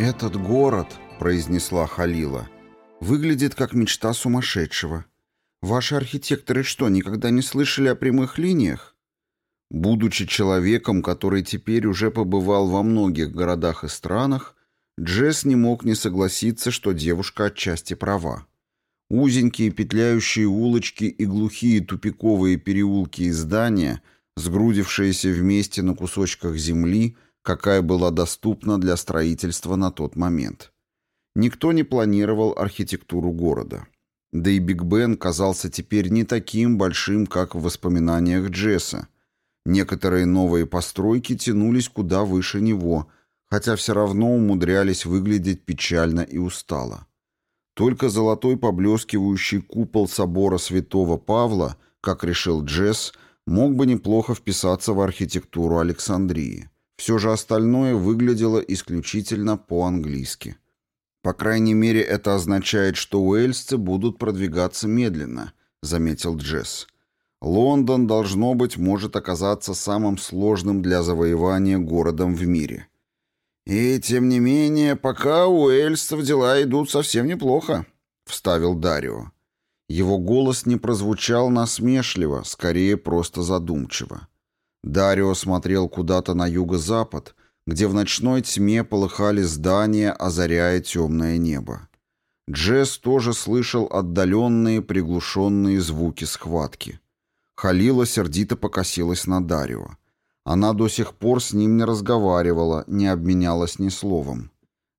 «Этот город», — произнесла Халила, — «выглядит как мечта сумасшедшего. Ваши архитекторы что, никогда не слышали о прямых линиях?» Будучи человеком, который теперь уже побывал во многих городах и странах, Джесс не мог не согласиться, что девушка отчасти права. Узенькие петляющие улочки и глухие тупиковые переулки и здания, сгрудившиеся вместе на кусочках земли — какая была доступна для строительства на тот момент. Никто не планировал архитектуру города. Да и Биг Бен казался теперь не таким большим, как в воспоминаниях Джесса. Некоторые новые постройки тянулись куда выше него, хотя все равно умудрялись выглядеть печально и устало. Только золотой поблескивающий купол собора святого Павла, как решил Джесс, мог бы неплохо вписаться в архитектуру Александрии. Все же остальное выглядело исключительно по-английски. «По крайней мере, это означает, что уэльсцы будут продвигаться медленно», — заметил Джесс. «Лондон, должно быть, может оказаться самым сложным для завоевания городом в мире». «И, тем не менее, пока у эльстов дела идут совсем неплохо», — вставил Дарио. Его голос не прозвучал насмешливо, скорее просто задумчиво. Дарио смотрел куда-то на юго-запад, где в ночной тьме полыхали здания, озаряя темное небо. Джесс тоже слышал отдаленные приглушенные звуки схватки. Халила сердито покосилась на Дарио. Она до сих пор с ним не разговаривала, не обменялась ни словом.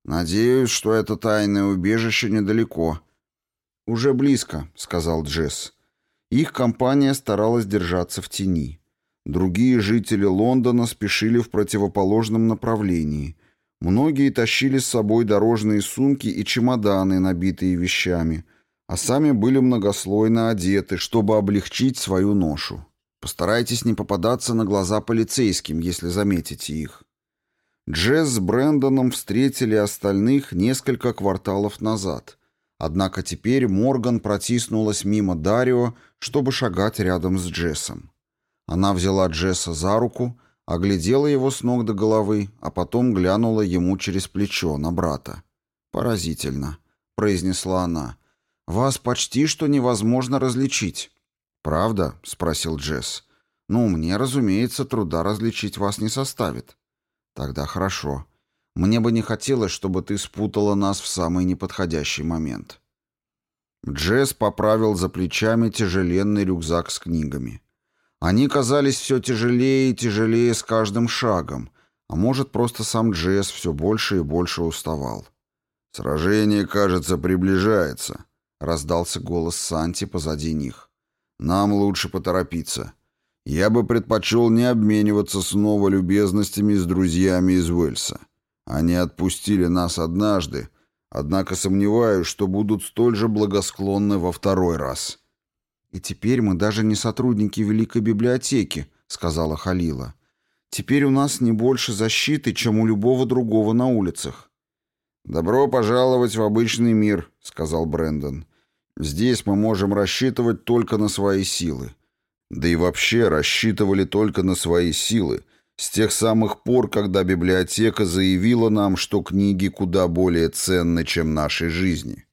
«Надеюсь, что это тайное убежище недалеко». «Уже близко», — сказал Джесс. Их компания старалась держаться в тени. Другие жители Лондона спешили в противоположном направлении. Многие тащили с собой дорожные сумки и чемоданы, набитые вещами, а сами были многослойно одеты, чтобы облегчить свою ношу. Постарайтесь не попадаться на глаза полицейским, если заметите их. Джесс с Брэндоном встретили остальных несколько кварталов назад. Однако теперь Морган протиснулась мимо Дарио, чтобы шагать рядом с Джессом. Она взяла Джесса за руку, оглядела его с ног до головы, а потом глянула ему через плечо на брата. «Поразительно», — произнесла она. «Вас почти что невозможно различить». «Правда?» — спросил Джесс. «Ну, мне, разумеется, труда различить вас не составит». «Тогда хорошо. Мне бы не хотелось, чтобы ты спутала нас в самый неподходящий момент». Джесс поправил за плечами тяжеленный рюкзак с книгами. Они казались все тяжелее и тяжелее с каждым шагом, а может, просто сам Джесс все больше и больше уставал. «Сражение, кажется, приближается», — раздался голос Санти позади них. «Нам лучше поторопиться. Я бы предпочел не обмениваться снова любезностями с друзьями из Уэльса. Они отпустили нас однажды, однако сомневаюсь, что будут столь же благосклонны во второй раз». «И теперь мы даже не сотрудники Великой библиотеки», — сказала Халила. «Теперь у нас не больше защиты, чем у любого другого на улицах». «Добро пожаловать в обычный мир», — сказал Брэндон. «Здесь мы можем рассчитывать только на свои силы». Да и вообще рассчитывали только на свои силы, с тех самых пор, когда библиотека заявила нам, что книги куда более ценны, чем нашей жизни.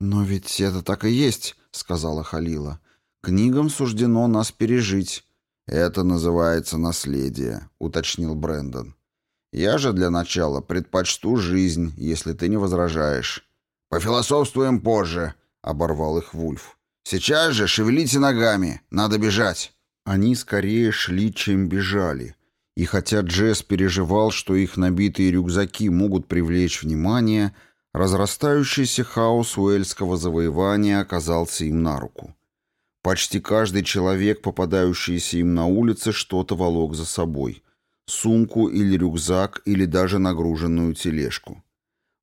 «Но ведь это так и есть», — сказала Халила. Книгам суждено нас пережить. Это называется наследие, уточнил Брендон. Я же для начала предпочту жизнь, если ты не возражаешь. Пофилософствуем позже, оборвал их Вульф. Сейчас же шевелите ногами, надо бежать. Они скорее шли, чем бежали. И хотя Джесс переживал, что их набитые рюкзаки могут привлечь внимание, разрастающийся хаос уэльского завоевания оказался им на руку. Почти каждый человек, попадающийся им на улице, что-то волок за собой. Сумку или рюкзак, или даже нагруженную тележку.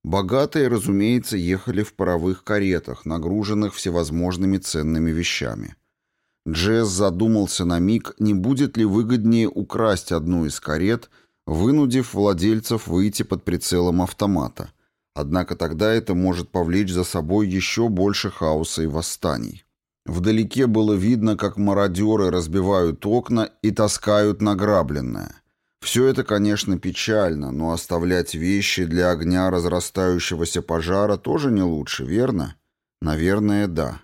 Богатые, разумеется, ехали в паровых каретах, нагруженных всевозможными ценными вещами. Джесс задумался на миг, не будет ли выгоднее украсть одну из карет, вынудив владельцев выйти под прицелом автомата. Однако тогда это может повлечь за собой еще больше хаоса и восстаний. Вдалеке было видно, как мародеры разбивают окна и таскают награбленное. Все это, конечно, печально, но оставлять вещи для огня разрастающегося пожара тоже не лучше, верно? Наверное, да.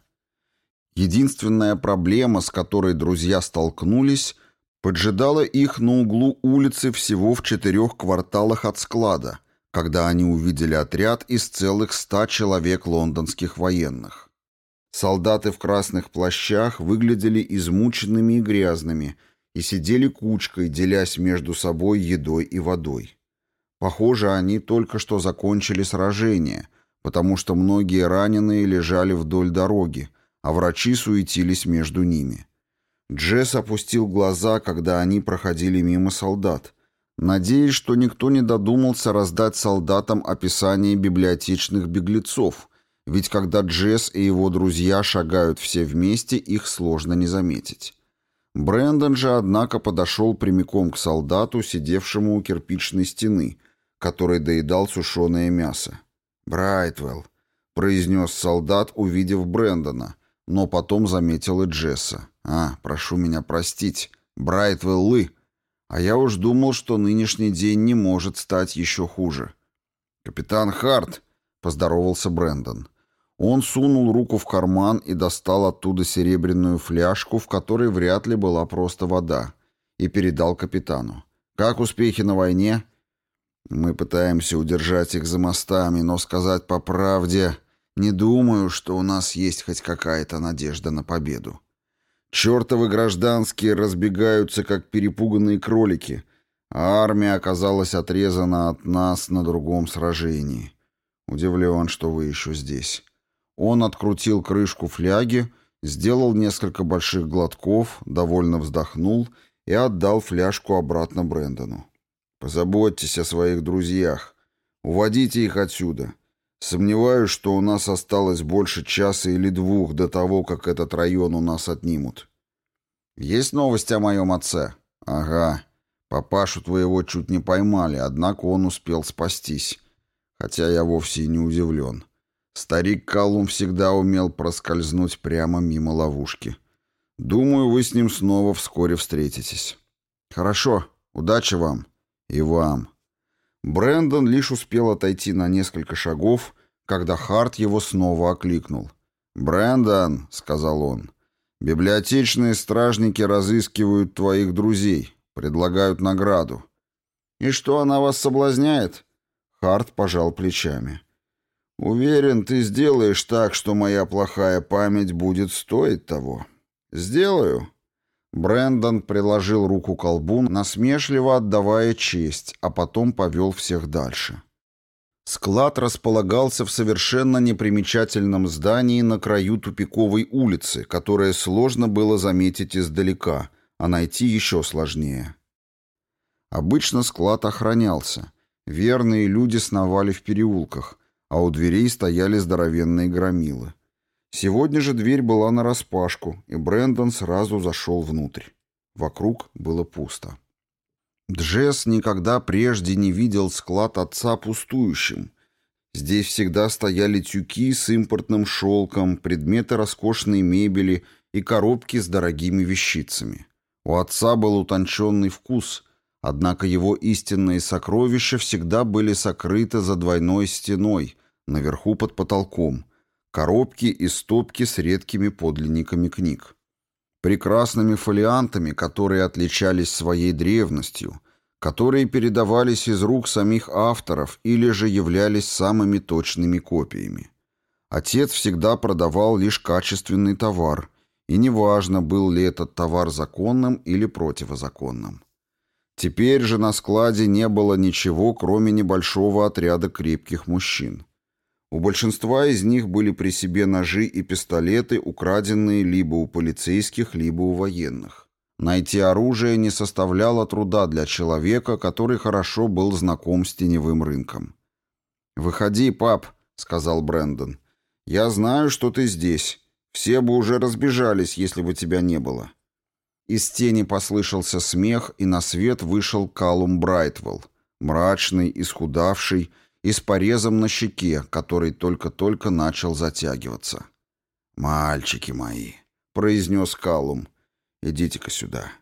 Единственная проблема, с которой друзья столкнулись, поджидала их на углу улицы всего в четырех кварталах от склада, когда они увидели отряд из целых ста человек лондонских военных. Солдаты в красных плащах выглядели измученными и грязными и сидели кучкой, делясь между собой едой и водой. Похоже, они только что закончили сражение, потому что многие раненые лежали вдоль дороги, а врачи суетились между ними. Джесс опустил глаза, когда они проходили мимо солдат, надеясь, что никто не додумался раздать солдатам описание библиотечных беглецов, ведь когда Джесс и его друзья шагают все вместе, их сложно не заметить. Брэндон же, однако, подошел прямиком к солдату, сидевшему у кирпичной стены, который доедал сушеное мясо. «Брайтвелл», — произнес солдат, увидев Брэндона, но потом заметил и Джесса. «А, прошу меня простить, Брайтвеллы, а я уж думал, что нынешний день не может стать еще хуже». «Капитан Харт», — поздоровался Брэндон, — он сунул руку в карман и достал оттуда серебряную фляжку, в которой вряд ли была просто вода, и передал капитану. «Как успехи на войне?» «Мы пытаемся удержать их за мостами, но сказать по правде, не думаю, что у нас есть хоть какая-то надежда на победу. Чертовы гражданские разбегаются, как перепуганные кролики, а армия оказалась отрезана от нас на другом сражении. Удивлен, что вы еще здесь». Он открутил крышку фляги, сделал несколько больших глотков, довольно вздохнул и отдал фляжку обратно Брэндону. «Позаботьтесь о своих друзьях. Уводите их отсюда. Сомневаюсь, что у нас осталось больше часа или двух до того, как этот район у нас отнимут». «Есть новости о моем отце?» «Ага. Папашу твоего чуть не поймали, однако он успел спастись. Хотя я вовсе и не удивлен. Старик Калум всегда умел проскользнуть прямо мимо ловушки. Думаю, вы с ним снова вскоре встретитесь. Хорошо, удачи вам. И вам. Брендон лишь успел отойти на несколько шагов, когда Харт его снова окликнул. Брендон, сказал он, — «библиотечные стражники разыскивают твоих друзей, предлагают награду». «И что, она вас соблазняет?» Харт пожал плечами. Уверен, ты сделаешь так, что моя плохая память будет стоить того. Сделаю. Брендон приложил руку к колбу, насмешливо отдавая честь, а потом повел всех дальше. Склад располагался в совершенно непримечательном здании на краю тупиковой улицы, которое сложно было заметить издалека, а найти еще сложнее. Обычно склад охранялся. Верные люди сновали в переулках а у дверей стояли здоровенные громилы. Сегодня же дверь была нараспашку, и Брэндон сразу зашел внутрь. Вокруг было пусто. Джесс никогда прежде не видел склад отца пустующим. Здесь всегда стояли тюки с импортным шелком, предметы роскошной мебели и коробки с дорогими вещицами. У отца был утонченный вкус, однако его истинные сокровища всегда были сокрыты за двойной стеной, Наверху под потолком. Коробки и стопки с редкими подлинниками книг. Прекрасными фолиантами, которые отличались своей древностью, которые передавались из рук самих авторов или же являлись самыми точными копиями. Отец всегда продавал лишь качественный товар, и неважно, был ли этот товар законным или противозаконным. Теперь же на складе не было ничего, кроме небольшого отряда крепких мужчин. У большинства из них были при себе ножи и пистолеты, украденные либо у полицейских, либо у военных. Найти оружие не составляло труда для человека, который хорошо был знаком с теневым рынком. «Выходи, пап», — сказал Брэндон. «Я знаю, что ты здесь. Все бы уже разбежались, если бы тебя не было». Из тени послышался смех, и на свет вышел Калум Брайтвелл, мрачный, исхудавший, и с порезом на щеке, который только-только начал затягиваться. «Мальчики мои», — произнес Калум, — «идите-ка сюда».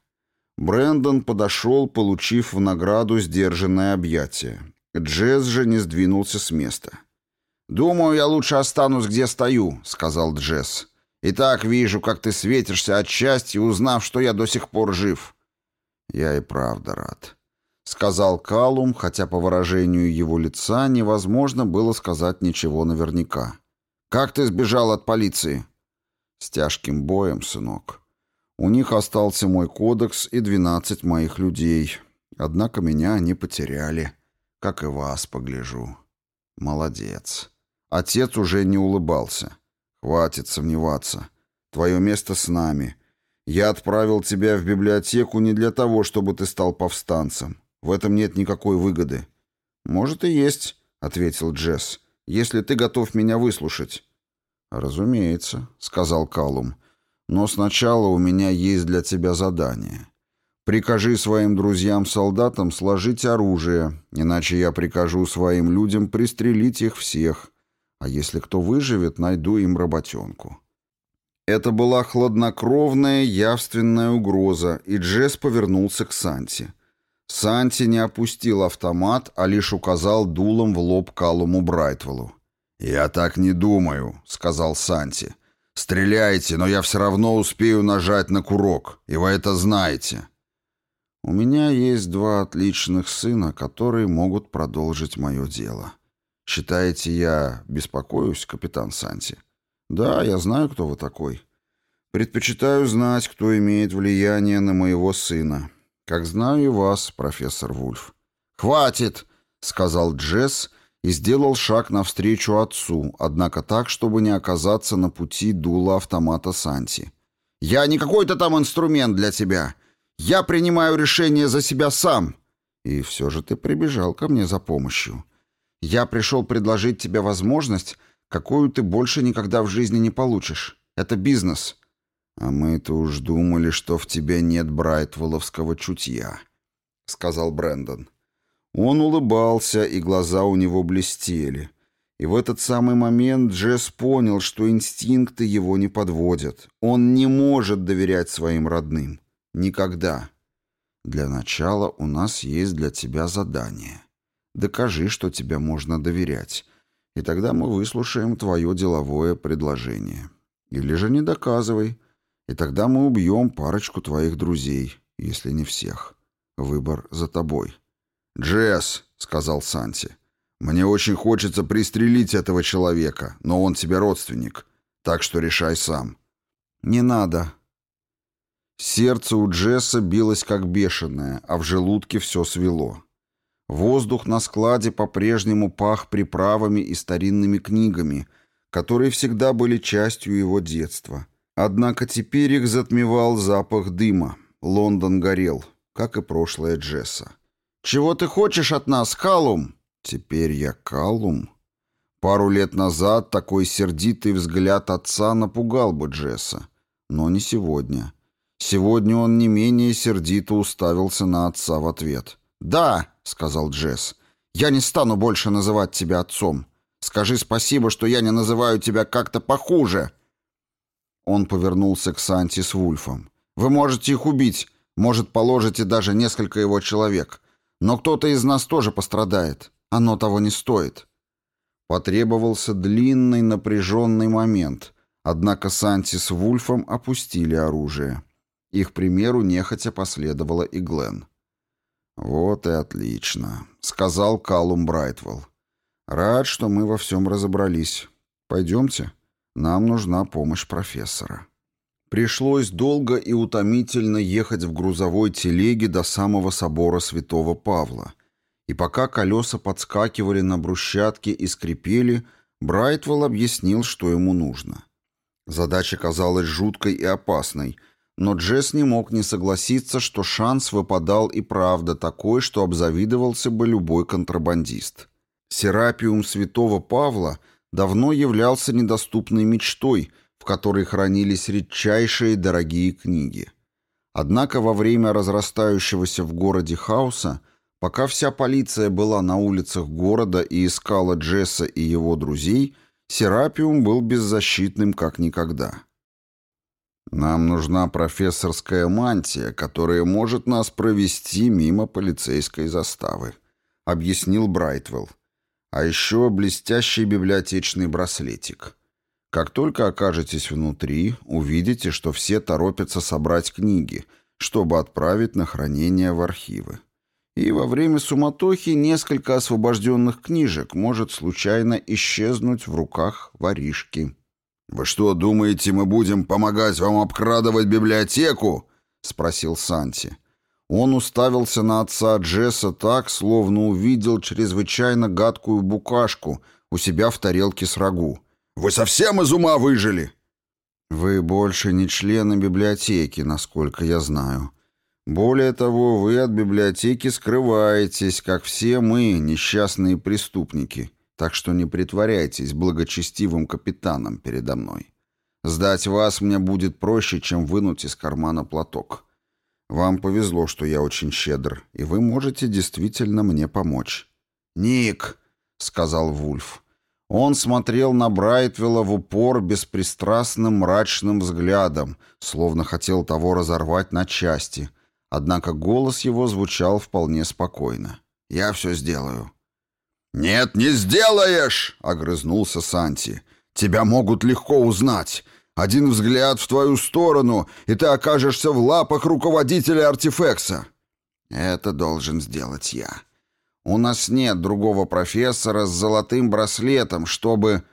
Брендон подошел, получив в награду сдержанное объятие. Джесс же не сдвинулся с места. «Думаю, я лучше останусь, где стою», — сказал Джесс. «И так вижу, как ты светишься от счастья, узнав, что я до сих пор жив». «Я и правда рад», сказал Калум, хотя по выражению его лица невозможно было сказать ничего наверняка. «Как ты сбежал от полиции?» «С тяжким боем, сынок. У них остался мой кодекс и 12 моих людей. Однако меня они потеряли, как и вас, погляжу. Молодец». Отец уже не улыбался. «Хватит сомневаться. Твое место с нами. Я отправил тебя в библиотеку не для того, чтобы ты стал повстанцем. В этом нет никакой выгоды». «Может, и есть», — ответил Джесс, — «если ты готов меня выслушать». «Разумеется», — сказал Калум. «Но сначала у меня есть для тебя задание. Прикажи своим друзьям-солдатам сложить оружие, иначе я прикажу своим людям пристрелить их всех. А если кто выживет, найду им работенку». Это была хладнокровная, явственная угроза, и Джесс повернулся к Санти. Санти не опустил автомат, а лишь указал дулом в лоб Калуму Брайтвеллу. «Я так не думаю», — сказал Санти. «Стреляйте, но я все равно успею нажать на курок, и вы это знаете». «У меня есть два отличных сына, которые могут продолжить мое дело. Считаете, я беспокоюсь, капитан Санти?» «Да, я знаю, кто вы такой. Предпочитаю знать, кто имеет влияние на моего сына». «Как знаю и вас, профессор Вульф». «Хватит!» — сказал Джесс и сделал шаг навстречу отцу, однако так, чтобы не оказаться на пути дула автомата Санти. «Я не какой-то там инструмент для тебя. Я принимаю решение за себя сам». «И все же ты прибежал ко мне за помощью. Я пришел предложить тебе возможность, какую ты больше никогда в жизни не получишь. Это бизнес. «А мы-то уж думали, что в тебе нет Брайтволовского чутья», — сказал Брэндон. Он улыбался, и глаза у него блестели. И в этот самый момент Джесс понял, что инстинкты его не подводят. Он не может доверять своим родным. Никогда. «Для начала у нас есть для тебя задание. Докажи, что тебе можно доверять, и тогда мы выслушаем твое деловое предложение. Или же не доказывай». И тогда мы убьем парочку твоих друзей, если не всех. Выбор за тобой. «Джесс», — сказал Санти, — «мне очень хочется пристрелить этого человека, но он тебе родственник, так что решай сам». «Не надо». Сердце у Джесса билось как бешеное, а в желудке все свело. Воздух на складе по-прежнему пах приправами и старинными книгами, которые всегда были частью его детства — Однако теперь их затмевал запах дыма. Лондон горел, как и прошлое Джесса. «Чего ты хочешь от нас, Калум?» «Теперь я Калум». Пару лет назад такой сердитый взгляд отца напугал бы Джесса. Но не сегодня. Сегодня он не менее сердито уставился на отца в ответ. «Да», — сказал Джесс, — «я не стану больше называть тебя отцом. Скажи спасибо, что я не называю тебя как-то похуже». Он повернулся к Санти с Вульфом. «Вы можете их убить. Может, положите даже несколько его человек. Но кто-то из нас тоже пострадает. Оно того не стоит». Потребовался длинный напряженный момент. Однако Санти с Вульфом опустили оружие. Их примеру нехотя последовала и Глен. «Вот и отлично», — сказал Калум Брайтвелл. «Рад, что мы во всем разобрались. Пойдемте». Нам нужна помощь профессора. Пришлось долго и утомительно ехать в грузовой телеге до самого собора святого Павла. И пока колеса подскакивали на брусчатке и скрипели, Брайтвелл объяснил, что ему нужно. Задача казалась жуткой и опасной, но Джесс не мог не согласиться, что шанс выпадал и правда такой, что обзавидовался бы любой контрабандист. Серапиум святого Павла — давно являлся недоступной мечтой, в которой хранились редчайшие дорогие книги. Однако во время разрастающегося в городе хаоса, пока вся полиция была на улицах города и искала Джесса и его друзей, Серапиум был беззащитным как никогда. «Нам нужна профессорская мантия, которая может нас провести мимо полицейской заставы», — объяснил Брайтвелл. А еще блестящий библиотечный браслетик. Как только окажетесь внутри, увидите, что все торопятся собрать книги, чтобы отправить на хранение в архивы. И во время суматохи несколько освобожденных книжек может случайно исчезнуть в руках воришки. «Вы что, думаете, мы будем помогать вам обкрадывать библиотеку?» — спросил Санти. Он уставился на отца Джесса так, словно увидел чрезвычайно гадкую букашку у себя в тарелке с рагу. «Вы совсем из ума выжили?» «Вы больше не члены библиотеки, насколько я знаю. Более того, вы от библиотеки скрываетесь, как все мы, несчастные преступники. Так что не притворяйтесь благочестивым капитаном передо мной. Сдать вас мне будет проще, чем вынуть из кармана платок». Вам повезло, что я очень щедр, и вы можете действительно мне помочь». «Ник», — сказал Вульф. Он смотрел на Брайтвилла в упор беспристрастным мрачным взглядом, словно хотел того разорвать на части. Однако голос его звучал вполне спокойно. «Я все сделаю». «Нет, не сделаешь!» — огрызнулся Санти. «Тебя могут легко узнать. Один взгляд в твою сторону, и ты окажешься в лапах руководителя артефекса. Это должен сделать я. У нас нет другого профессора с золотым браслетом, чтобы...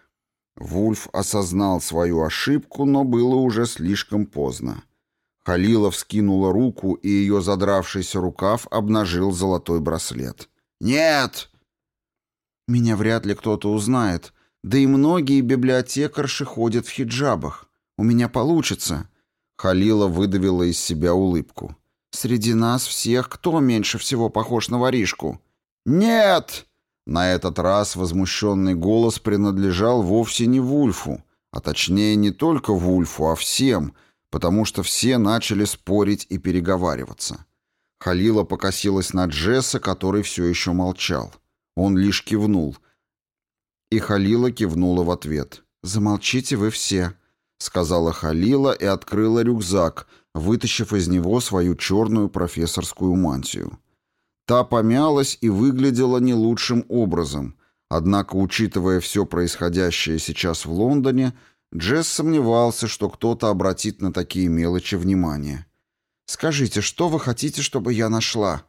Вульф осознал свою ошибку, но было уже слишком поздно. Халилов скинула руку, и ее задравшийся рукав обнажил золотой браслет. «Нет!» «Меня вряд ли кто-то узнает, да и многие библиотекарши ходят в хиджабах. У меня получится». Халила выдавила из себя улыбку. «Среди нас всех кто меньше всего похож на воришку?» «Нет!» На этот раз возмущенный голос принадлежал вовсе не Вульфу, а точнее не только Вульфу, а всем, потому что все начали спорить и переговариваться. Халила покосилась на Джесса, который все еще молчал. Он лишь кивнул. И Халила кивнула в ответ. «Замолчите вы все», — сказала Халила и открыла рюкзак, вытащив из него свою черную профессорскую мантию. Та помялась и выглядела не лучшим образом, однако, учитывая все происходящее сейчас в Лондоне, Джесс сомневался, что кто-то обратит на такие мелочи внимание. «Скажите, что вы хотите, чтобы я нашла?»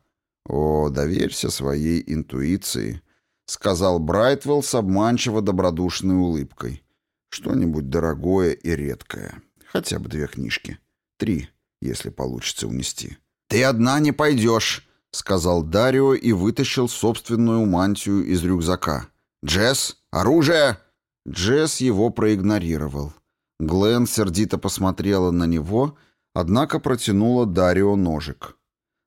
«О, доверься своей интуиции», — сказал Брайтвелл с обманчиво добродушной улыбкой. Что-нибудь дорогое и редкое. Хотя бы две книжки. Три, если получится унести. «Ты одна не пойдешь», — сказал Дарио и вытащил собственную мантию из рюкзака. «Джесс, оружие!» Джесс его проигнорировал. Глен сердито посмотрела на него, однако протянула Дарио ножик.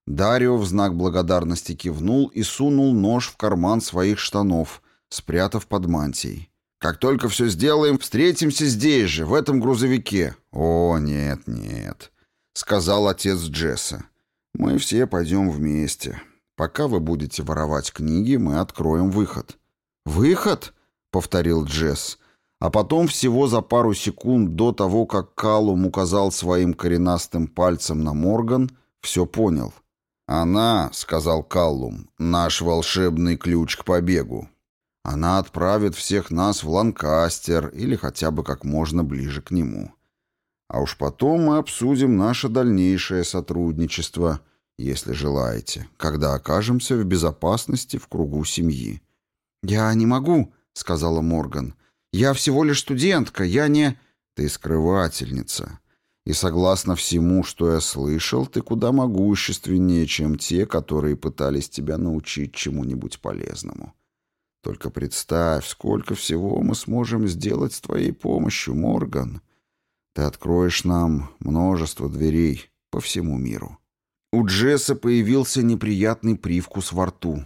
Дарио в знак благодарности кивнул и сунул нож в карман своих штанов, спрятав под мантией. Как только все сделаем, встретимся здесь же, в этом грузовике». «О, нет, нет», — сказал отец Джесса. «Мы все пойдем вместе. Пока вы будете воровать книги, мы откроем выход». «Выход?» — повторил Джесс. А потом всего за пару секунд до того, как Калум указал своим коренастым пальцем на Морган, все понял. «Она», — сказал Каллум, — «наш волшебный ключ к побегу. Она отправит всех нас в Ланкастер или хотя бы как можно ближе к нему. А уж потом мы обсудим наше дальнейшее сотрудничество, если желаете, когда окажемся в безопасности в кругу семьи. «Я не могу», — сказала Морган. «Я всего лишь студентка, я не...» «Ты скрывательница. И согласно всему, что я слышал, ты куда могущественнее, чем те, которые пытались тебя научить чему-нибудь полезному». Только представь, сколько всего мы сможем сделать с твоей помощью, Морган. Ты откроешь нам множество дверей по всему миру». У Джесса появился неприятный привкус во рту.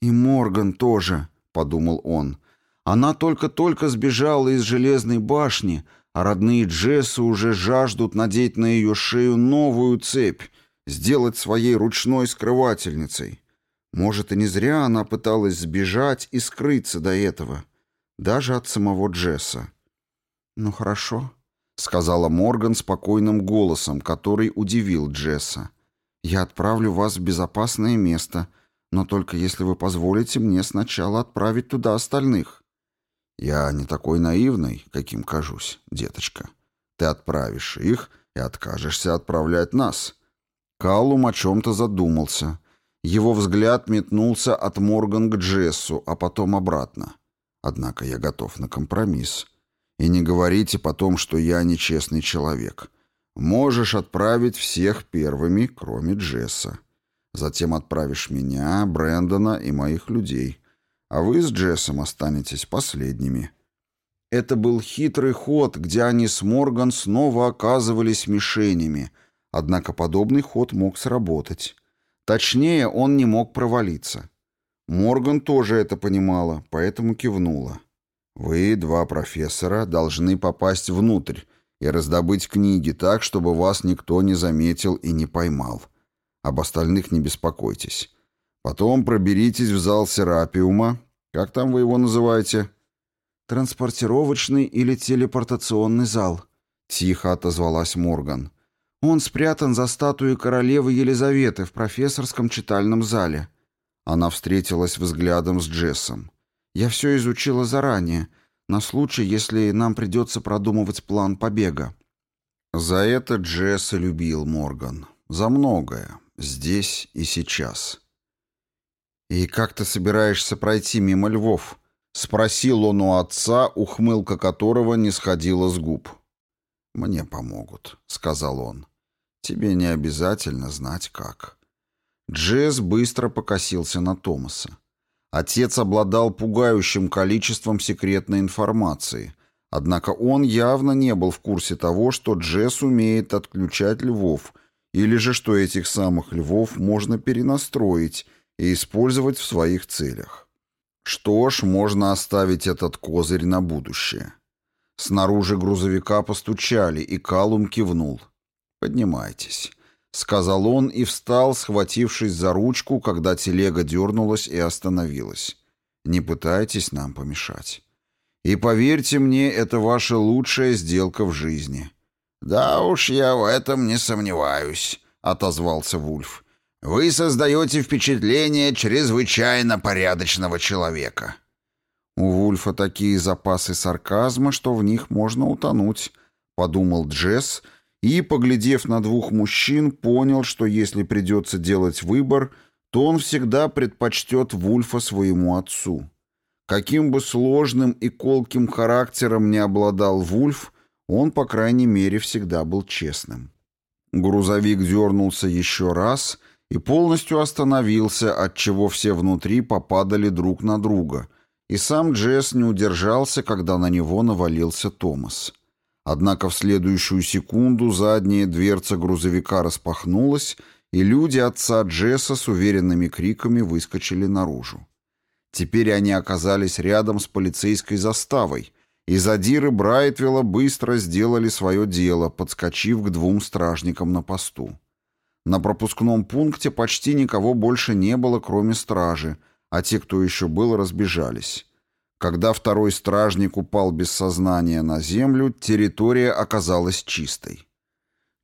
«И Морган тоже», — подумал он. «Она только-только сбежала из железной башни, а родные Джесса уже жаждут надеть на ее шею новую цепь, сделать своей ручной скрывательницей. Может, и не зря она пыталась сбежать и скрыться до этого, даже от самого Джесса. «Ну хорошо», — сказала Морган спокойным голосом, который удивил Джесса. «Я отправлю вас в безопасное место, но только если вы позволите мне сначала отправить туда остальных». «Я не такой наивный, каким кажусь, деточка. Ты отправишь их и откажешься отправлять нас». Калум о чем-то задумался — его взгляд метнулся от Морган к Джессу, а потом обратно. Однако я готов на компромисс. И не говорите потом, что я нечестный человек. Можешь отправить всех первыми, кроме Джесса. Затем отправишь меня, Брэндона и моих людей. А вы с Джессом останетесь последними. Это был хитрый ход, где они с Морган снова оказывались мишенями. Однако подобный ход мог сработать. Точнее, он не мог провалиться. Морган тоже это понимала, поэтому кивнула. «Вы, два профессора, должны попасть внутрь и раздобыть книги так, чтобы вас никто не заметил и не поймал. Об остальных не беспокойтесь. Потом проберитесь в зал Серапиума. Как там вы его называете?» «Транспортировочный или телепортационный зал», — тихо отозвалась Морган. Он спрятан за статуей королевы Елизаветы в профессорском читальном зале. Она встретилась взглядом с Джессом. «Я все изучила заранее, на случай, если нам придется продумывать план побега». За это Джесса любил Морган. За многое. Здесь и сейчас. «И как ты собираешься пройти мимо львов?» — спросил он у отца, ухмылка которого не сходила с губ. «Мне помогут», — сказал он. Тебе не обязательно знать как. Джесс быстро покосился на Томаса. Отец обладал пугающим количеством секретной информации, однако он явно не был в курсе того, что Джесс умеет отключать львов, или же что этих самых львов можно перенастроить и использовать в своих целях. Что ж, можно оставить этот козырь на будущее. Снаружи грузовика постучали, и Калум кивнул. «Поднимайтесь», — сказал он и встал, схватившись за ручку, когда телега дернулась и остановилась. «Не пытайтесь нам помешать. И поверьте мне, это ваша лучшая сделка в жизни». «Да уж, я в этом не сомневаюсь», — отозвался Вульф. «Вы создаете впечатление чрезвычайно порядочного человека». «У Вульфа такие запасы сарказма, что в них можно утонуть», — подумал Джесс, — и, поглядев на двух мужчин, понял, что если придется делать выбор, то он всегда предпочтет Вульфа своему отцу. Каким бы сложным и колким характером не обладал Вульф, он, по крайней мере, всегда был честным. Грузовик дернулся еще раз и полностью остановился, отчего все внутри попадали друг на друга, и сам Джесс не удержался, когда на него навалился Томас. Однако в следующую секунду задняя дверца грузовика распахнулась, и люди отца Джесса с уверенными криками выскочили наружу. Теперь они оказались рядом с полицейской заставой, и задиры Брайтвилла быстро сделали свое дело, подскочив к двум стражникам на посту. На пропускном пункте почти никого больше не было, кроме стражи, а те, кто еще был, разбежались. Когда второй стражник упал без сознания на землю, территория оказалась чистой.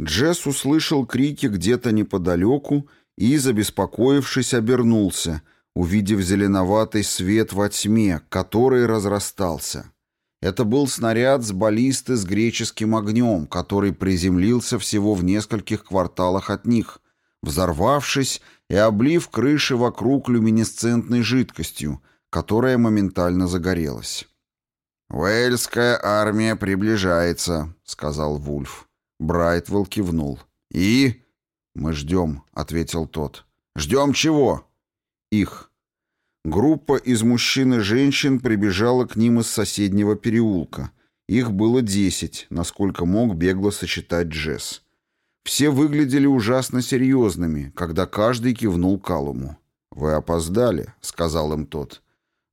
Джесс услышал крики где-то неподалеку и, забеспокоившись, обернулся, увидев зеленоватый свет во тьме, который разрастался. Это был снаряд с баллисты с греческим огнем, который приземлился всего в нескольких кварталах от них, взорвавшись и облив крыши вокруг люминесцентной жидкостью — которая моментально загорелась. «Уэльская армия приближается», — сказал Вульф. Брайтвелл кивнул. «И?» «Мы ждем», — ответил тот. «Ждем чего?» «Их». Группа из мужчин и женщин прибежала к ним из соседнего переулка. Их было десять, насколько мог бегло сочетать Джесс. Все выглядели ужасно серьезными, когда каждый кивнул Калуму. «Вы опоздали», — сказал им тот.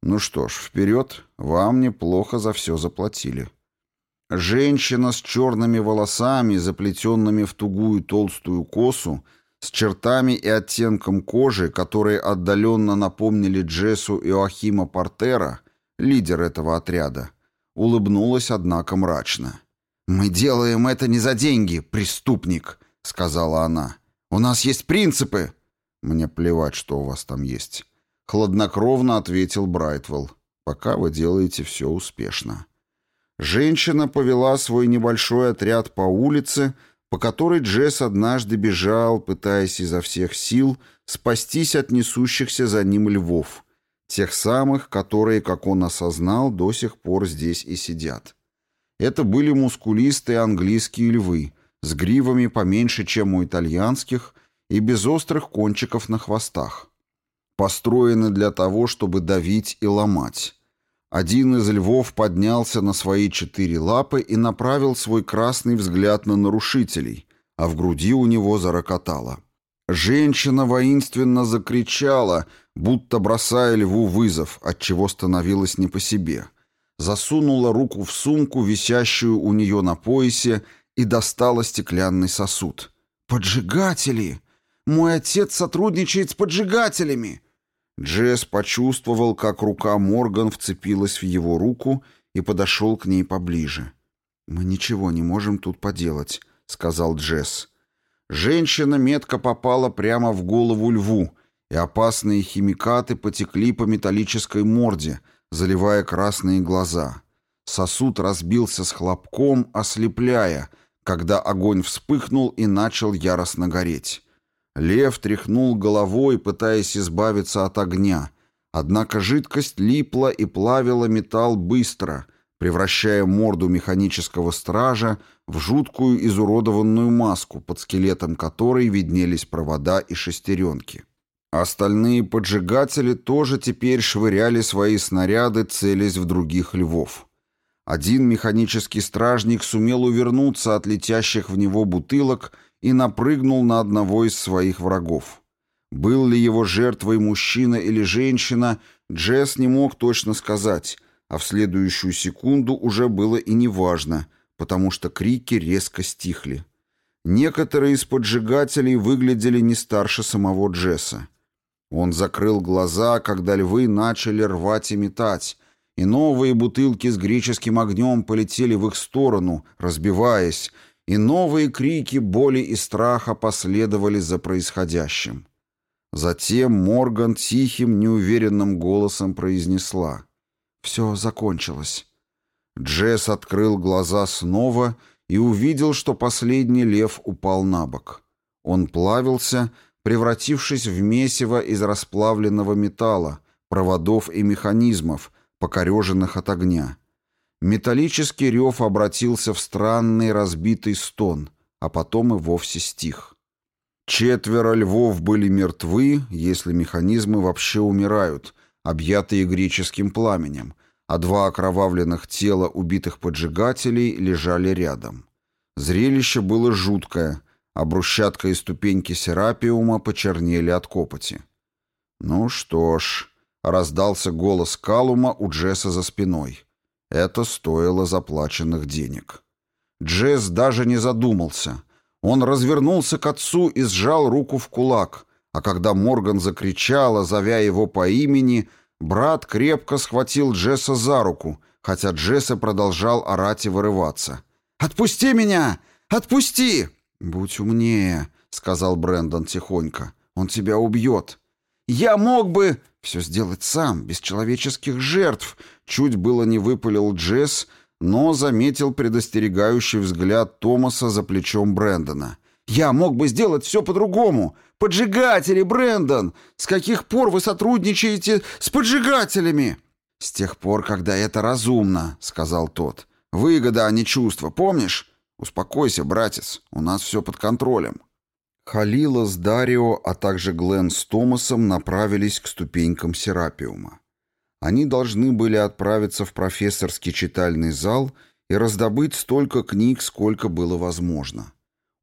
Ну что ж, вперед, вам неплохо за все заплатили. Женщина с черными волосами, заплетенными в тугую толстую косу, с чертами и оттенком кожи, которые отдаленно напомнили Джессу Иоахима Портера, лидер этого отряда, улыбнулась, однако, мрачно. «Мы делаем это не за деньги, преступник», — сказала она. «У нас есть принципы». «Мне плевать, что у вас там есть. — хладнокровно ответил Брайтвелл. «Пока вы делаете все успешно». Женщина повела свой небольшой отряд по улице, по которой Джесс однажды бежал, пытаясь изо всех сил спастись от несущихся за ним львов, тех самых, которые, как он осознал, до сих пор здесь и сидят. Это были мускулистые английские львы, с гривами поменьше, чем у итальянских, и без острых кончиков на хвостах построены для того, чтобы давить и ломать. Один из львов поднялся на свои четыре лапы и направил свой красный взгляд на нарушителей, а в груди у него зарокотало. Женщина воинственно закричала, будто бросая льву вызов, отчего становилась не по себе. Засунула руку в сумку, висящую у нее на поясе, и достала стеклянный сосуд. «Поджигатели! Мой отец сотрудничает с поджигателями!» Джесс почувствовал, как рука Морган вцепилась в его руку и подошел к ней поближе. «Мы ничего не можем тут поделать», — сказал Джесс. Женщина метко попала прямо в голову льву, и опасные химикаты потекли по металлической морде, заливая красные глаза. Сосуд разбился с хлопком, ослепляя, когда огонь вспыхнул и начал яростно гореть. Лев тряхнул головой, пытаясь избавиться от огня. Однако жидкость липла и плавила металл быстро, превращая морду механического стража в жуткую изуродованную маску, под скелетом которой виднелись провода и шестеренки. Остальные поджигатели тоже теперь швыряли свои снаряды, целясь в других львов. Один механический стражник сумел увернуться от летящих в него бутылок и напрыгнул на одного из своих врагов. Был ли его жертвой мужчина или женщина, Джесс не мог точно сказать, а в следующую секунду уже было и неважно, потому что крики резко стихли. Некоторые из поджигателей выглядели не старше самого Джесса. Он закрыл глаза, когда львы начали рвать и метать, и новые бутылки с греческим огнем полетели в их сторону, разбиваясь, и новые крики боли и страха последовали за происходящим. Затем Морган тихим, неуверенным голосом произнесла. «Все закончилось». Джесс открыл глаза снова и увидел, что последний лев упал на бок. Он плавился, превратившись в месиво из расплавленного металла, проводов и механизмов, покореженных от огня. Металлический рев обратился в странный разбитый стон, а потом и вовсе стих. Четверо львов были мертвы, если механизмы вообще умирают, объятые греческим пламенем, а два окровавленных тела убитых поджигателей лежали рядом. Зрелище было жуткое, а брусчатка и ступеньки серапиума почернели от копоти. «Ну что ж», — раздался голос Калума у Джесса за спиной — это стоило заплаченных денег. Джесс даже не задумался. Он развернулся к отцу и сжал руку в кулак, а когда Морган закричала, зовя его по имени, брат крепко схватил Джесса за руку, хотя Джесс и продолжал орать и вырываться. «Отпусти меня! Отпусти!» «Будь умнее», — сказал Брэндон тихонько. «Он тебя убьет». Я мог бы все сделать сам, без человеческих жертв. Чуть было не выпалил Джесс, но заметил предостерегающий взгляд Томаса за плечом Брэндона. «Я мог бы сделать все по-другому. Поджигатели, Брэндон! С каких пор вы сотрудничаете с поджигателями?» «С тех пор, когда это разумно», — сказал тот. «Выгода, а не чувство, помнишь? Успокойся, братец, у нас все под контролем». Халила с Дарио, а также Глен с Томасом направились к ступенькам Серапиума. Они должны были отправиться в профессорский читальный зал и раздобыть столько книг, сколько было возможно.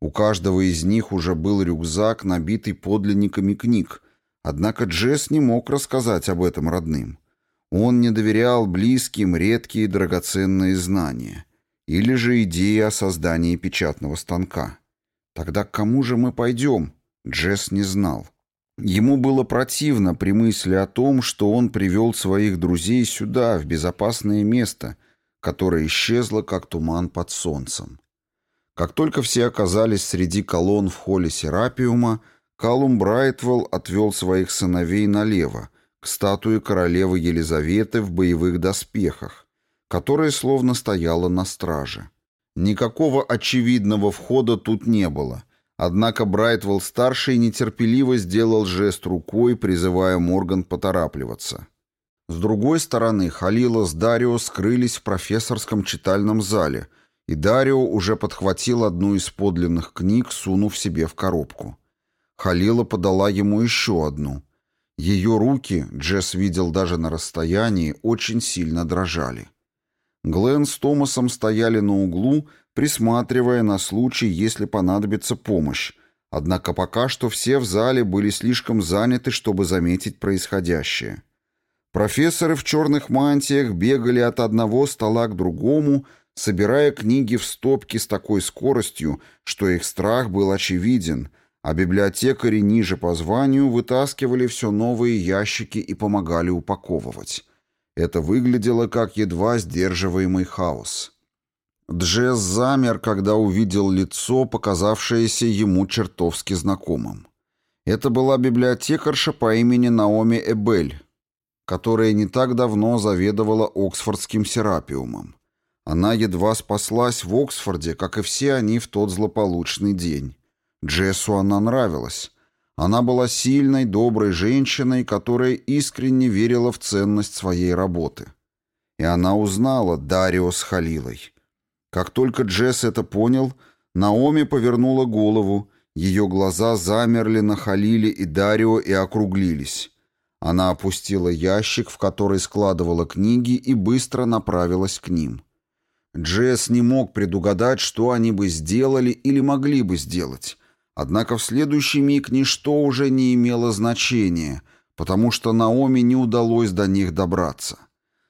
У каждого из них уже был рюкзак, набитый подлинниками книг, однако Джесс не мог рассказать об этом родным. Он не доверял близким редкие драгоценные знания или же идеи о создании печатного станка. Тогда к кому же мы пойдем? Джесс не знал. Ему было противно при мысли о том, что он привел своих друзей сюда, в безопасное место, которое исчезло, как туман под солнцем. Как только все оказались среди колонн в холле Серапиума, Калум Брайтвелл отвел своих сыновей налево, к статуе королевы Елизаветы в боевых доспехах, которая словно стояла на страже. Никакого очевидного входа тут не было. Однако Брайтвелл-старший нетерпеливо сделал жест рукой, призывая Морган поторапливаться. С другой стороны, Халила с Дарио скрылись в профессорском читальном зале, и Дарио уже подхватил одну из подлинных книг, сунув себе в коробку. Халила подала ему еще одну. Ее руки, Джесс видел даже на расстоянии, очень сильно дрожали. Глен с Томасом стояли на углу, присматривая на случай, если понадобится помощь. Однако пока что все в зале были слишком заняты, чтобы заметить происходящее. Профессоры в черных мантиях бегали от одного стола к другому, собирая книги в стопки с такой скоростью, что их страх был очевиден, а библиотекари ниже по званию вытаскивали все новые ящики и помогали упаковывать. Это выглядело как едва сдерживаемый хаос. Джесс замер, когда увидел лицо, показавшееся ему чертовски знакомым. Это была библиотекарша по имени Наоми Эбель, которая не так давно заведовала Оксфордским серапиумом. Она едва спаслась в Оксфорде, как и все они в тот злополучный день. Джессу она нравилась, она была сильной, доброй женщиной, которая искренне верила в ценность своей работы. И она узнала Дарио с Халилой. Как только Джесс это понял, Наоми повернула голову, ее глаза замерли на Халиле и Дарио и округлились. Она опустила ящик, в который складывала книги, и быстро направилась к ним. Джесс не мог предугадать, что они бы сделали или могли бы сделать. Однако в следующий миг ничто уже не имело значения, потому что Наоми не удалось до них добраться.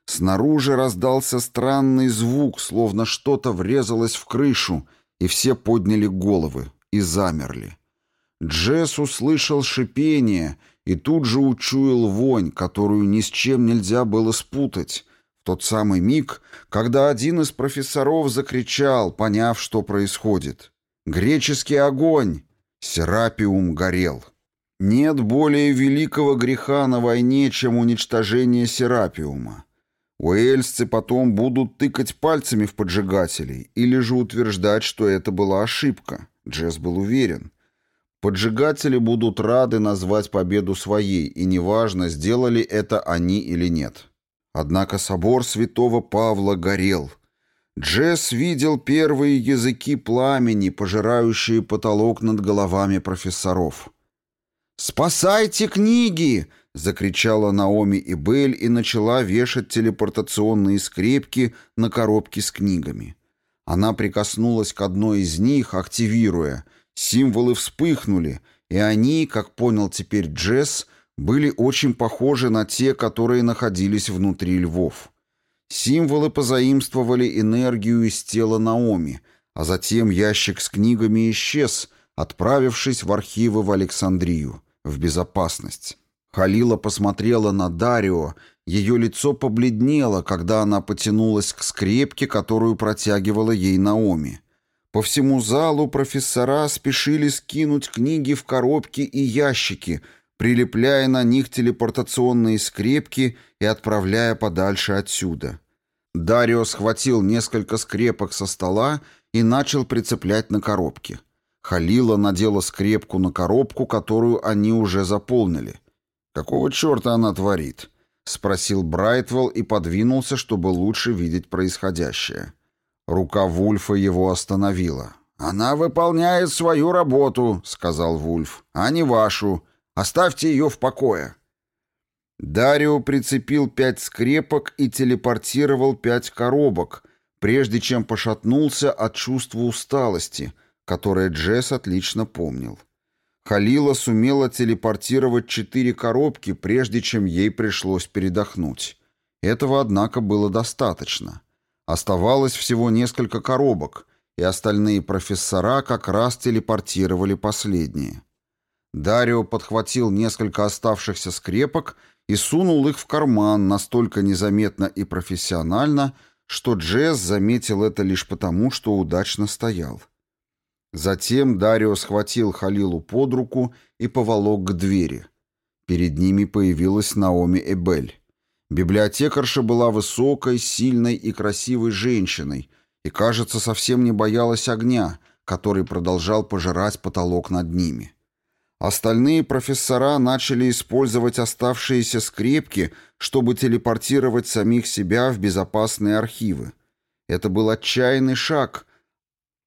Снаружи раздался странный звук, словно что-то врезалось в крышу, и все подняли головы и замерли. Джесс услышал шипение и тут же учуял вонь, которую ни с чем нельзя было спутать, в тот самый миг, когда один из профессоров закричал, поняв, что происходит. «Греческий огонь!» Серапиум горел. Нет более великого греха на войне, чем уничтожение Серапиума. Уэльсцы потом будут тыкать пальцами в поджигателей или же утверждать, что это была ошибка. Джесс был уверен. Поджигатели будут рады назвать победу своей, и неважно, сделали это они или нет. Однако собор святого Павла горел – Джесс видел первые языки пламени, пожирающие потолок над головами профессоров. «Спасайте книги!» — закричала Наоми и Бель и начала вешать телепортационные скрепки на коробки с книгами. Она прикоснулась к одной из них, активируя. Символы вспыхнули, и они, как понял теперь Джесс, были очень похожи на те, которые находились внутри львов. Символы позаимствовали энергию из тела Наоми, а затем ящик с книгами исчез, отправившись в архивы в Александрию, в безопасность. Халила посмотрела на Дарио, ее лицо побледнело, когда она потянулась к скрепке, которую протягивала ей Наоми. По всему залу профессора спешили скинуть книги в коробки и ящики — прилепляя на них телепортационные скрепки и отправляя подальше отсюда. Дарио схватил несколько скрепок со стола и начал прицеплять на коробки. Халила надела скрепку на коробку, которую они уже заполнили. «Какого черта она творит?» — спросил Брайтвелл и подвинулся, чтобы лучше видеть происходящее. Рука Вульфа его остановила. «Она выполняет свою работу», — сказал Вульф, — «а не вашу. Оставьте ее в покое». Дарио прицепил пять скрепок и телепортировал пять коробок, прежде чем пошатнулся от чувства усталости, которое Джесс отлично помнил. Халила сумела телепортировать четыре коробки, прежде чем ей пришлось передохнуть. Этого, однако, было достаточно. Оставалось всего несколько коробок, и остальные профессора как раз телепортировали последние. Дарио подхватил несколько оставшихся скрепок и сунул их в карман настолько незаметно и профессионально, что Джесс заметил это лишь потому, что удачно стоял. Затем Дарио схватил Халилу под руку и поволок к двери. Перед ними появилась Наоми Эбель. Библиотекарша была высокой, сильной и красивой женщиной и, кажется, совсем не боялась огня, который продолжал пожирать потолок над ними. — Остальные профессора начали использовать оставшиеся скрепки, чтобы телепортировать самих себя в безопасные архивы. Это был отчаянный шаг,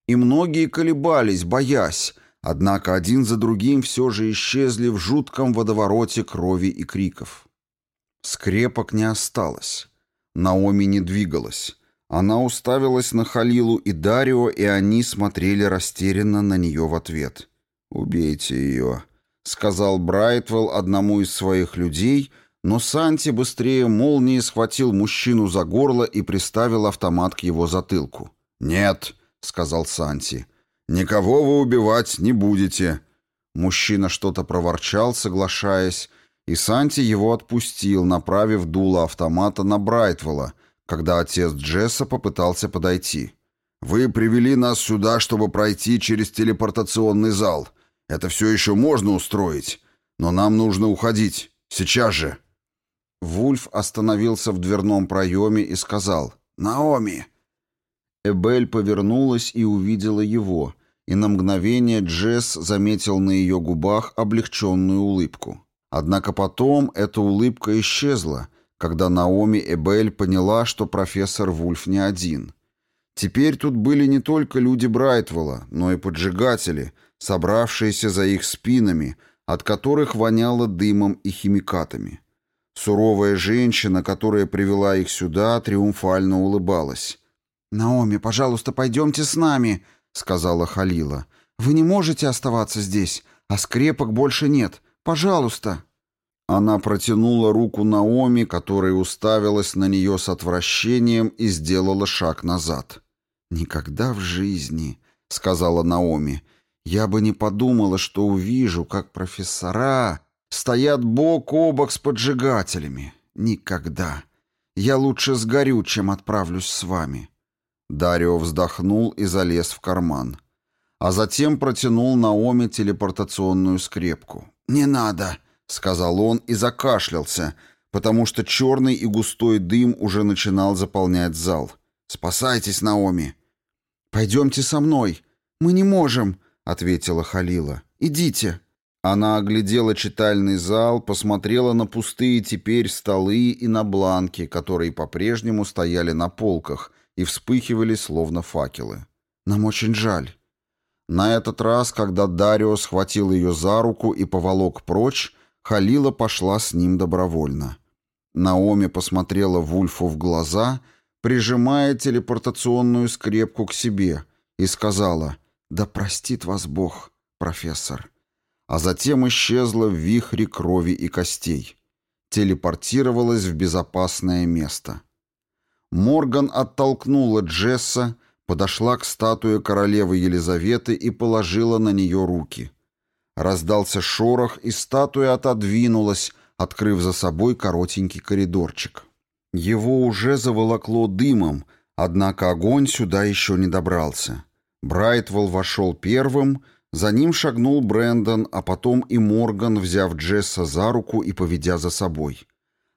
и многие колебались, боясь, однако один за другим все же исчезли в жутком водовороте крови и криков. Скрепок не осталось. Наоми не двигалась. Она уставилась на Халилу и Дарио, и они смотрели растерянно на нее в ответ — «Убейте ее», — сказал Брайтвелл одному из своих людей, но Санти быстрее молнии схватил мужчину за горло и приставил автомат к его затылку. «Нет», — сказал Санти, — «никого вы убивать не будете». Мужчина что-то проворчал, соглашаясь, и Санти его отпустил, направив дуло автомата на Брайтвелла, когда отец Джесса попытался подойти. «Вы привели нас сюда, чтобы пройти через телепортационный зал. Это все еще можно устроить, но нам нужно уходить. Сейчас же!» Вульф остановился в дверном проеме и сказал «Наоми!». Эбель повернулась и увидела его, и на мгновение Джесс заметил на ее губах облегченную улыбку. Однако потом эта улыбка исчезла, когда Наоми Эбель поняла, что профессор Вульф не один. Теперь тут были не только люди Брайтвелла, но и поджигатели, собравшиеся за их спинами, от которых воняло дымом и химикатами. Суровая женщина, которая привела их сюда, триумфально улыбалась. «Наоми, пожалуйста, пойдемте с нами», — сказала Халила. «Вы не можете оставаться здесь, а скрепок больше нет. Пожалуйста». Она протянула руку Наоми, которая уставилась на нее с отвращением и сделала шаг назад. «Никогда в жизни», — сказала Наоми, я бы не подумала, что увижу, как профессора стоят бок о бок с поджигателями. Никогда. Я лучше сгорю, чем отправлюсь с вами». Дарио вздохнул и залез в карман. А затем протянул Наоми телепортационную скрепку. «Не надо», — сказал он и закашлялся, потому что черный и густой дым уже начинал заполнять зал. «Спасайтесь, Наоми!» «Пойдемте со мной. Мы не можем», — ответила Халила. «Идите». Она оглядела читальный зал, посмотрела на пустые теперь столы и на бланки, которые по-прежнему стояли на полках и вспыхивали словно факелы. «Нам очень жаль». На этот раз, когда Дарио схватил ее за руку и поволок прочь, Халила пошла с ним добровольно. Наоми посмотрела Вульфу в глаза, прижимая телепортационную скрепку к себе, и сказала — «Да простит вас Бог, профессор!» А затем исчезла в вихре крови и костей. Телепортировалась в безопасное место. Морган оттолкнула Джесса, подошла к статуе королевы Елизаветы и положила на нее руки. Раздался шорох, и статуя отодвинулась, открыв за собой коротенький коридорчик. Его уже заволокло дымом, однако огонь сюда еще не добрался. Брайтвелл вошел первым, за ним шагнул Брэндон, а потом и Морган, взяв Джесса за руку и поведя за собой.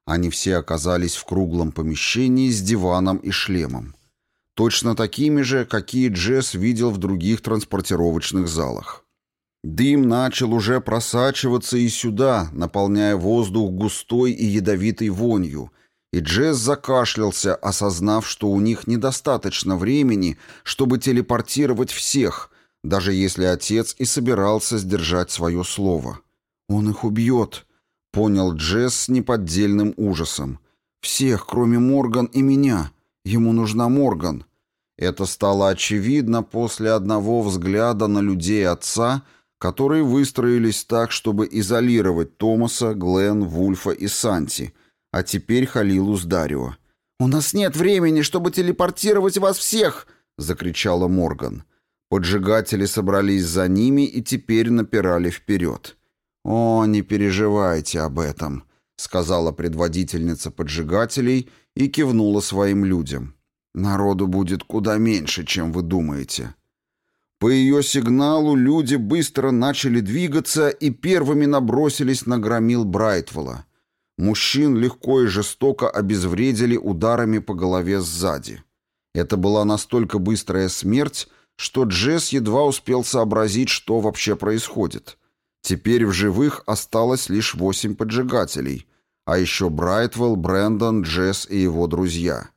Они все оказались в круглом помещении с диваном и шлемом. Точно такими же, какие Джесс видел в других транспортировочных залах. Дым начал уже просачиваться и сюда, наполняя воздух густой и ядовитой вонью – и Джесс закашлялся, осознав, что у них недостаточно времени, чтобы телепортировать всех, даже если отец и собирался сдержать свое слово. «Он их убьет», — понял Джесс с неподдельным ужасом. «Всех, кроме Морган и меня. Ему нужна Морган». Это стало очевидно после одного взгляда на людей отца, которые выстроились так, чтобы изолировать Томаса, Глен, Вульфа и Санти — а теперь Халилу с Дарио. «У нас нет времени, чтобы телепортировать вас всех!» — закричала Морган. Поджигатели собрались за ними и теперь напирали вперед. «О, не переживайте об этом», — сказала предводительница поджигателей и кивнула своим людям. «Народу будет куда меньше, чем вы думаете». По ее сигналу люди быстро начали двигаться и первыми набросились на громил Брайтвелла. Мужчин легко и жестоко обезвредили ударами по голове сзади. Это была настолько быстрая смерть, что Джесс едва успел сообразить, что вообще происходит. Теперь в живых осталось лишь восемь поджигателей, а еще Брайтвелл, Брэндон, Джесс и его друзья.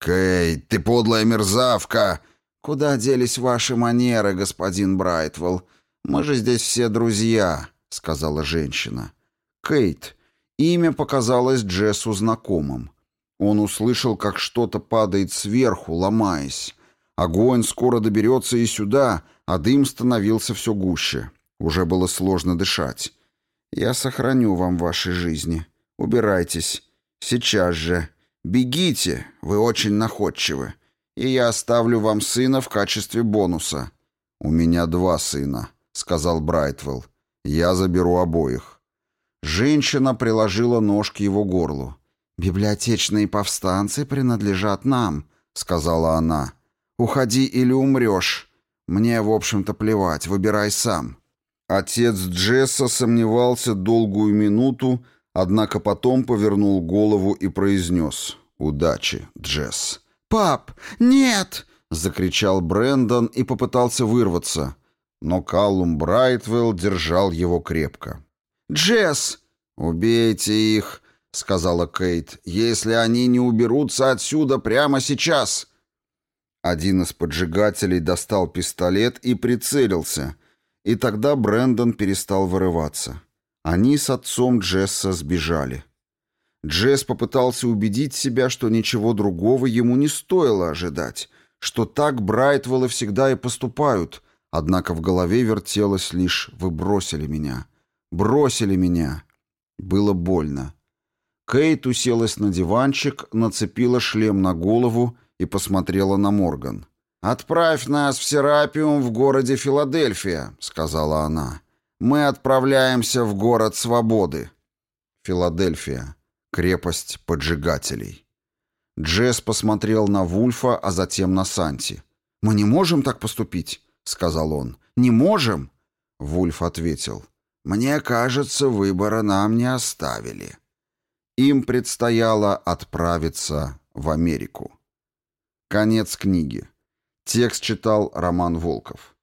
«Кей, ты подлая мерзавка!» «Куда делись ваши манеры, господин Брайтвелл? Мы же здесь все друзья», — сказала женщина. «Кейт, Имя показалось Джессу знакомым. Он услышал, как что-то падает сверху, ломаясь. Огонь скоро доберется и сюда, а дым становился все гуще. Уже было сложно дышать. «Я сохраню вам ваши жизни. Убирайтесь. Сейчас же. Бегите, вы очень находчивы. И я оставлю вам сына в качестве бонуса». «У меня два сына», — сказал Брайтвелл. «Я заберу обоих». Женщина приложила нож к его горлу. «Библиотечные повстанцы принадлежат нам», — сказала она. «Уходи или умрешь. Мне, в общем-то, плевать, выбирай сам». Отец Джесса сомневался долгую минуту, однако потом повернул голову и произнес «Удачи, Джесс». «Пап, нет!» — закричал Брендон и попытался вырваться, но Каллум Брайтвелл держал его крепко. «Джесс!» «Убейте их!» — сказала Кейт. «Если они не уберутся отсюда прямо сейчас!» Один из поджигателей достал пистолет и прицелился. И тогда Брэндон перестал вырываться. Они с отцом Джесса сбежали. Джесс попытался убедить себя, что ничего другого ему не стоило ожидать, что так Брайтвеллы всегда и поступают, однако в голове вертелось лишь «вы бросили меня». Бросили меня. Было больно. Кейт уселась на диванчик, нацепила шлем на голову и посмотрела на Морган. «Отправь нас в Серапиум в городе Филадельфия», — сказала она. «Мы отправляемся в город свободы». Филадельфия. Крепость поджигателей. Джесс посмотрел на Вульфа, а затем на Санти. «Мы не можем так поступить», — сказал он. «Не можем?» Вульф ответил. Мне кажется, выбора нам не оставили. Им предстояло отправиться в Америку. Конец книги. Текст читал Роман Волков.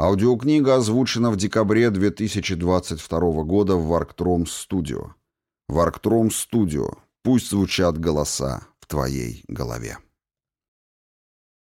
Аудиокнига озвучена в декабре 2022 года в Warktrooms Studio. Warktrooms Studio. Пусть звучат голоса в твоей голове.